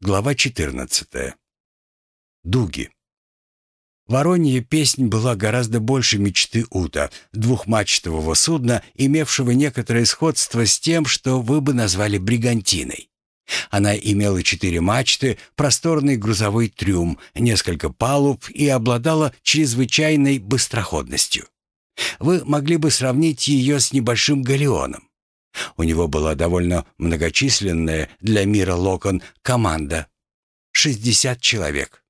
Глава 14. Дуги. Воронья песнь была гораздо больше мечты Ута, двухмачтового судна, имевшего некоторое сходство с тем, что вы бы назвали бригантиной. Она имела четыре мачты, просторный грузовой трюм, несколько палуб и обладала чрезвычайной быстроходностью. Вы могли бы сравнить ее с небольшим галеоном. У него была довольно многочисленная для мира Локон команда. 60 человек.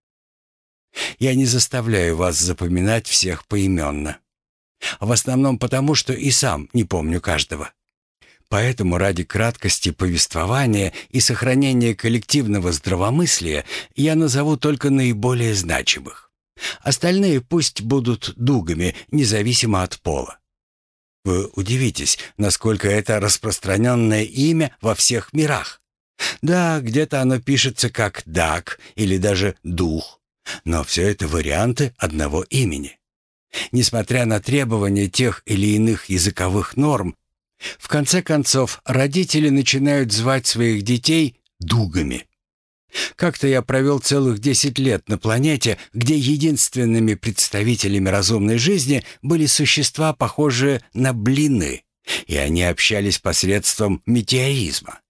Я не заставляю вас запоминать всех поименно. В основном потому, что и сам не помню каждого. Поэтому ради краткости повествования и сохранения коллективного здравомыслия я назову только наиболее значимых. Остальные пусть будут дугами, независимо от пола. Вы удивитесь, насколько это распространенное имя во всех мирах. Да, где-то оно пишется как «дак» или даже «дух», но все это варианты одного имени. Несмотря на требования тех или иных языковых норм, в конце концов родители начинают звать своих детей «дугами». Как-то я провел целых десять лет на планете, где единственными представителями разумной жизни были существа, похожие на блины, и они общались посредством метеоризма.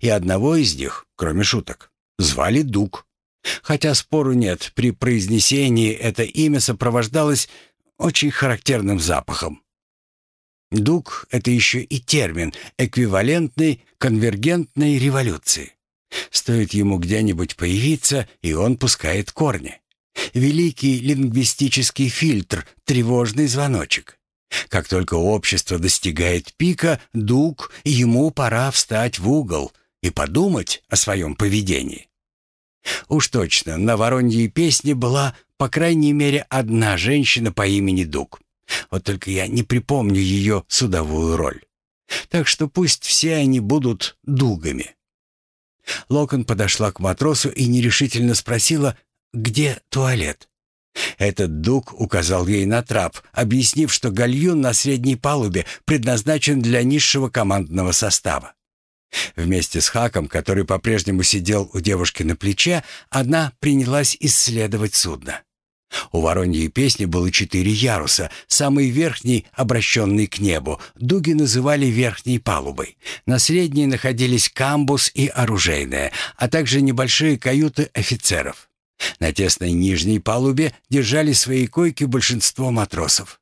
И одного из них, кроме шуток, звали Дуг. Хотя спору нет, при произнесении это имя сопровождалось очень характерным запахом. Дуг — это еще и термин, эквивалентный конвергентной революции. Стоит ему где-нибудь появиться, и он пускает корни. Великий лингвистический фильтр, тревожный звоночек. Как только общество достигает пика, дуг, ему пора встать в угол и подумать о своем поведении. Уж точно, на Вороньей песне была, по крайней мере, одна женщина по имени Дуг. Вот только я не припомню ее судовую роль. Так что пусть все они будут дугами. Локон подошла к матросу и нерешительно спросила, где туалет. Этот дуг указал ей на трап, объяснив, что гальюн на средней палубе предназначен для низшего командного состава. Вместе с Хаком, который по-прежнему сидел у девушки на плече, она принялась исследовать судно. У Вороньей песни было четыре яруса, самый верхний, обращенный к небу, дуги называли верхней палубой. На средней находились камбус и оружейная, а также небольшие каюты офицеров. На тесной нижней палубе держали свои койки большинство матросов.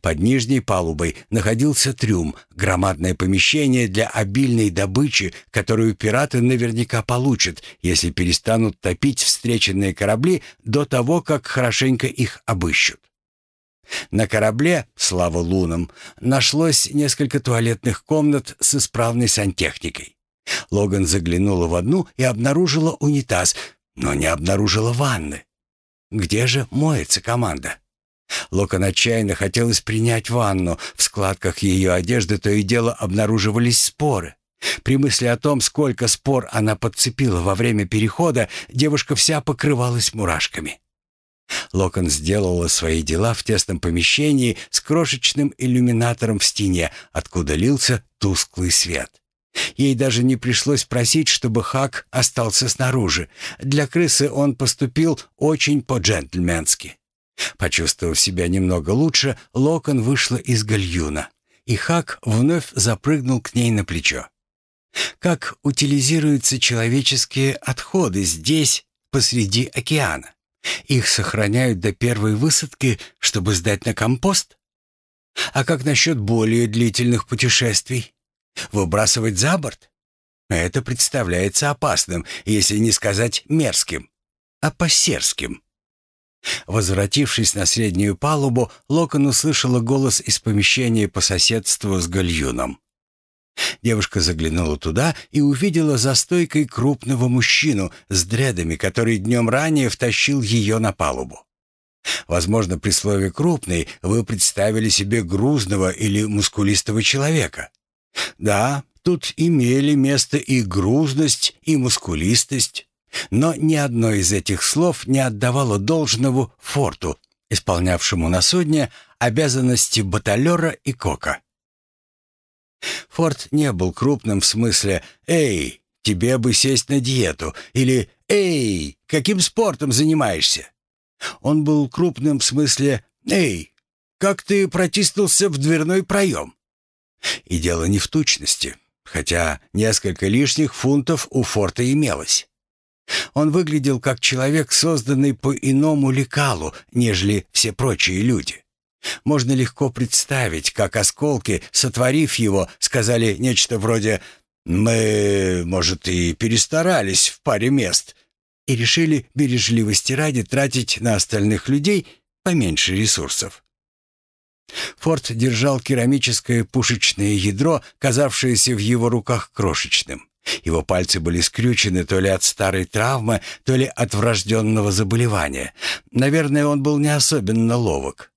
Под нижней палубой находился трюм, громадное помещение для обильной добычи, которую пираты наверняка получат, если перестанут топить встреченные корабли до того, как хорошенько их обыщут. На корабле, слава лунам, нашлось несколько туалетных комнат с исправной сантехникой. Логан заглянула в одну и обнаружила унитаз, но не обнаружила ванны. Где же моется команда? Локон отчаянно хотелось принять ванну. В складках ее одежды то и дело обнаруживались споры. При мысли о том, сколько спор она подцепила во время перехода, девушка вся покрывалась мурашками. Локон сделала свои дела в тесном помещении с крошечным иллюминатором в стене, откуда лился тусклый свет. Ей даже не пришлось просить, чтобы Хак остался снаружи. Для крысы он поступил очень по-джентльменски. Почувствовав себя немного лучше, Локон вышла из гальюна, и Хак вновь запрыгнул к ней на плечо. Как утилизируются человеческие отходы здесь, посреди океана? Их сохраняют до первой высадки, чтобы сдать на компост? А как насчет более длительных путешествий? Выбрасывать за борт? Это представляется опасным, если не сказать мерзким, а по-серским. Возвратившись на среднюю палубу, Локон услышала голос из помещения по соседству с гальюном. Девушка заглянула туда и увидела за стойкой крупного мужчину с дредами, который днем ранее втащил ее на палубу. Возможно, при слове «крупный» вы представили себе грузного или мускулистого человека. Да, тут имели место и грузность, и мускулистость. Но ни одно из этих слов не отдавало должного форту, исполнявшему на судне обязанности баталера и кока. Форт не был крупным в смысле «Эй, тебе бы сесть на диету» или «Эй, каким спортом занимаешься?» Он был крупным в смысле «Эй, как ты протиснулся в дверной проем?» И дело не в тучности, хотя несколько лишних фунтов у Форта имелось. Он выглядел как человек, созданный по иному лекалу, нежели все прочие люди. Можно легко представить, как осколки, сотворив его, сказали нечто вроде «Мы, может, и перестарались в паре мест», и решили бережливости ради тратить на остальных людей поменьше ресурсов. Форд держал керамическое пушечное ядро, казавшееся в его руках крошечным. Его пальцы были скрючены то ли от старой травмы, то ли от врожденного заболевания. Наверное, он был не особенно ловок.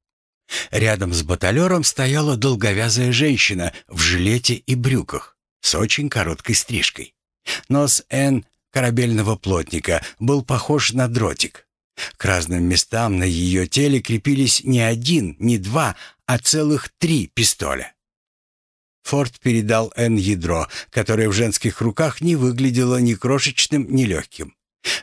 Рядом с баталером стояла долговязая женщина в жилете и брюках с очень короткой стрижкой. Нос Н корабельного плотника был похож на дротик. К разным местам на ее теле крепились не один, не два, а целых три пистоля. Форд передал Н ядро, которое в женских руках не выглядело ни крошечным, ни легким.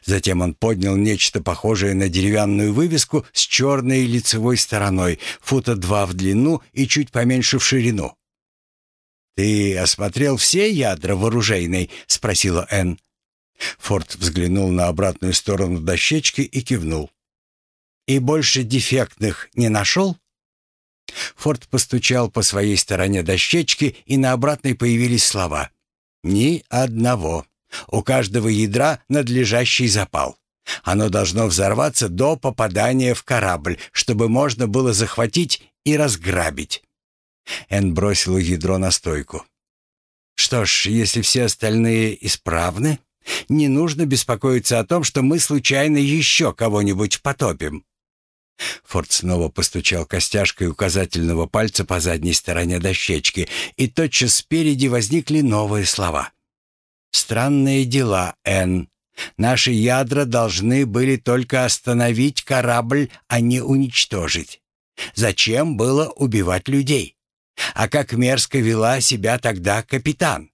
Затем он поднял нечто похожее на деревянную вывеску с черной лицевой стороной, фута два в длину и чуть поменьше в ширину. «Ты осмотрел все ядра в оружейной?» — спросила Энн. Форд взглянул на обратную сторону дощечки и кивнул. «И больше дефектных не нашел?» Форд постучал по своей стороне дощечки, и на обратной появились слова. «Ни одного. У каждого ядра надлежащий запал. Оно должно взорваться до попадания в корабль, чтобы можно было захватить и разграбить». Эн бросил ядро на стойку. «Что ж, если все остальные исправны, не нужно беспокоиться о том, что мы случайно еще кого-нибудь потопим». Форд снова постучал костяшкой указательного пальца по задней стороне дощечки, и тотчас спереди возникли новые слова. «Странные дела, Энн. Наши ядра должны были только остановить корабль, а не уничтожить. Зачем было убивать людей? А как мерзко вела себя тогда капитан?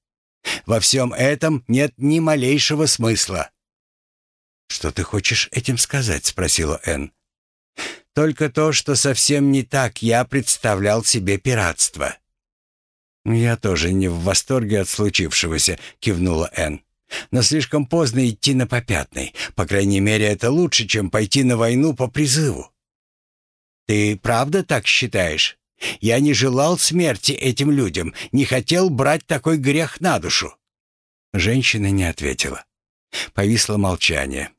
Во всем этом нет ни малейшего смысла». «Что ты хочешь этим сказать?» — спросила Энн. «Только то, что совсем не так я представлял себе пиратство». «Я тоже не в восторге от случившегося», — кивнула Энн. «Но слишком поздно идти на попятный. По крайней мере, это лучше, чем пойти на войну по призыву». «Ты правда так считаешь?» Я не желал смерти этим людям, не хотел брать такой грех на душу». Женщина не ответила. Повисло молчание.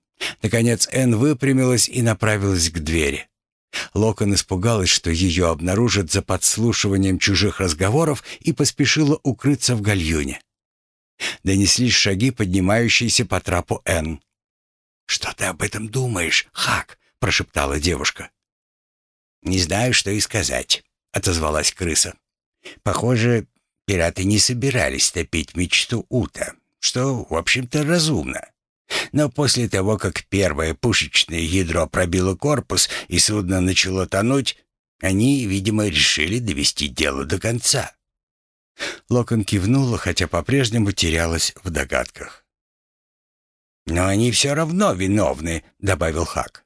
Наконец Энн выпрямилась и направилась к двери. Локон испугалась, что ее обнаружат за подслушиванием чужих разговоров и поспешила укрыться в гальюне. Донеслись шаги, поднимающиеся по трапу Энн. «Что ты об этом думаешь, Хак?» — прошептала девушка. «Не знаю, что и сказать отозвалась крыса. Похоже, пираты не собирались топить мечту Ута, что, в общем-то, разумно. Но после того, как первое пушечное ядро пробило корпус и судно начало тонуть, они, видимо, решили довести дело до конца. Локон кивнула, хотя по-прежнему терялась в догадках. «Но они все равно виновны», — добавил Хак.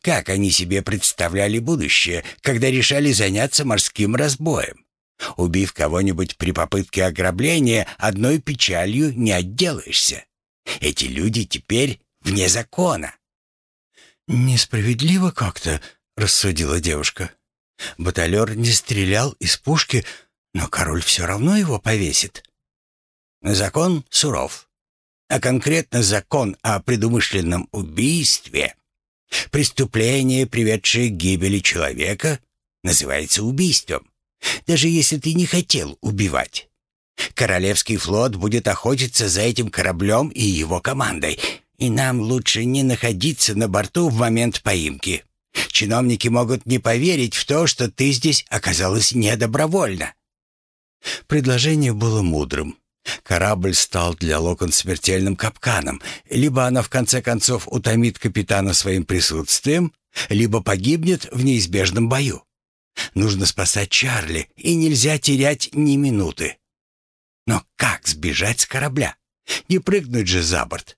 Как они себе представляли будущее, когда решали заняться морским разбоем? Убив кого-нибудь при попытке ограбления, одной печалью не отделаешься. Эти люди теперь вне закона. «Несправедливо как-то», — рассудила девушка. «Баталер не стрелял из пушки, но король все равно его повесит». «Закон суров, а конкретно закон о предумышленном убийстве Преступление, приведшее к гибели человека, называется убийством, даже если ты не хотел убивать. Королевский флот будет охотиться за этим кораблем и его командой, и нам лучше не находиться на борту в момент поимки. Чиновники могут не поверить в то, что ты здесь оказалась недобровольно». Предложение было мудрым. Корабль стал для Локон смертельным капканом. Либо она в конце концов утомит капитана своим присутствием, либо погибнет в неизбежном бою. Нужно спасать Чарли, и нельзя терять ни минуты. Но как сбежать с корабля? Не прыгнуть же за борт.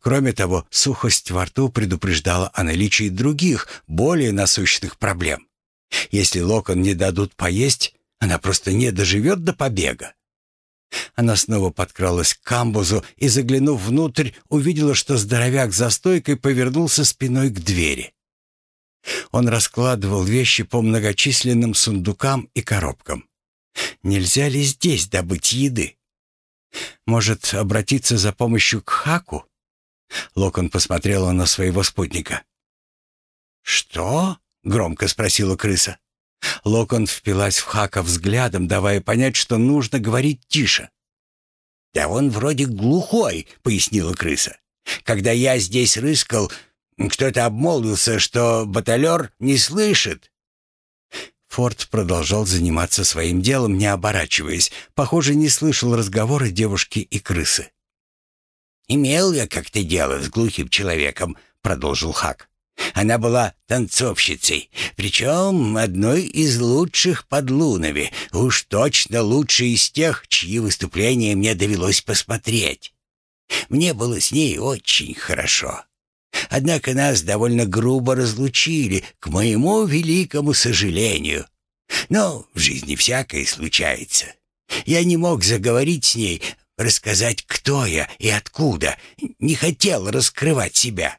Кроме того, сухость во рту предупреждала о наличии других, более насущных проблем. Если Локон не дадут поесть, она просто не доживет до побега. Она снова подкралась к камбузу и, заглянув внутрь, увидела, что здоровяк за стойкой повернулся спиной к двери. Он раскладывал вещи по многочисленным сундукам и коробкам. Нельзя ли здесь добыть еды? Может, обратиться за помощью к Хаку? Локон посмотрела на своего спутника. «Что?» — громко спросила крыса. Локон впилась в Хака взглядом, давая понять, что нужно говорить тише. «Да он вроде глухой», — пояснила крыса. «Когда я здесь рыскал, кто-то обмолвился, что баталер не слышит». Форд продолжал заниматься своим делом, не оборачиваясь. Похоже, не слышал разговора девушки и крысы. «Имел я как-то дело с глухим человеком», — продолжил Хак. «Она была танцовщицей, причем одной из лучших под Лунами, уж точно лучшей из тех, чьи выступления мне довелось посмотреть. Мне было с ней очень хорошо. Однако нас довольно грубо разлучили, к моему великому сожалению. Но в жизни всякое случается. Я не мог заговорить с ней, рассказать, кто я и откуда. Не хотел раскрывать себя.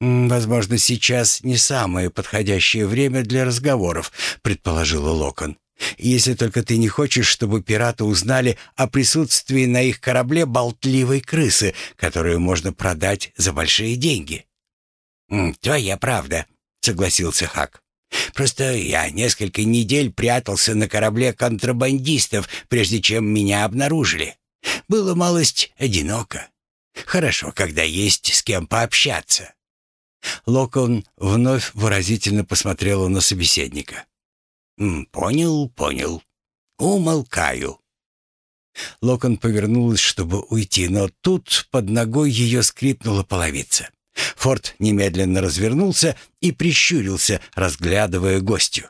«Возможно, сейчас не самое подходящее время для разговоров», — предположила Локон. «Если только ты не хочешь, чтобы пираты узнали о присутствии на их корабле болтливой крысы, которую можно продать за большие деньги». «Твоя правда», — согласился Хак. «Просто я несколько недель прятался на корабле контрабандистов, прежде чем меня обнаружили. Было малость одиноко. Хорошо, когда есть с кем пообщаться». Локон вновь выразительно посмотрела на собеседника. «Понял, понял. Умолкаю». Локон повернулась, чтобы уйти, но тут под ногой ее скрипнула половица. Форд немедленно развернулся и прищурился, разглядывая гостью.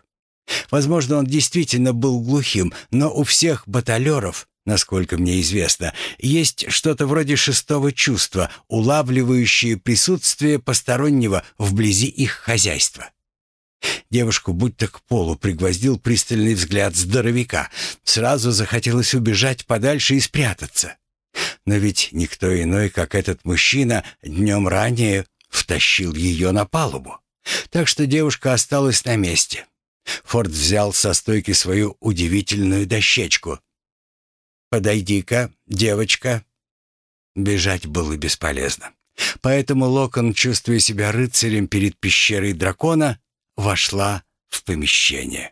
Возможно, он действительно был глухим, но у всех баталеров Насколько мне известно, есть что-то вроде шестого чувства, улавливающее присутствие постороннего вблизи их хозяйства. Девушку будто к полу пригвоздил пристальный взгляд здоровяка. Сразу захотелось убежать подальше и спрятаться. Но ведь никто иной, как этот мужчина, днем ранее втащил ее на палубу. Так что девушка осталась на месте. Форд взял со стойки свою удивительную дощечку — «Подойди-ка, девочка». Бежать было бесполезно. Поэтому Локон, чувствуя себя рыцарем перед пещерой дракона, вошла в помещение.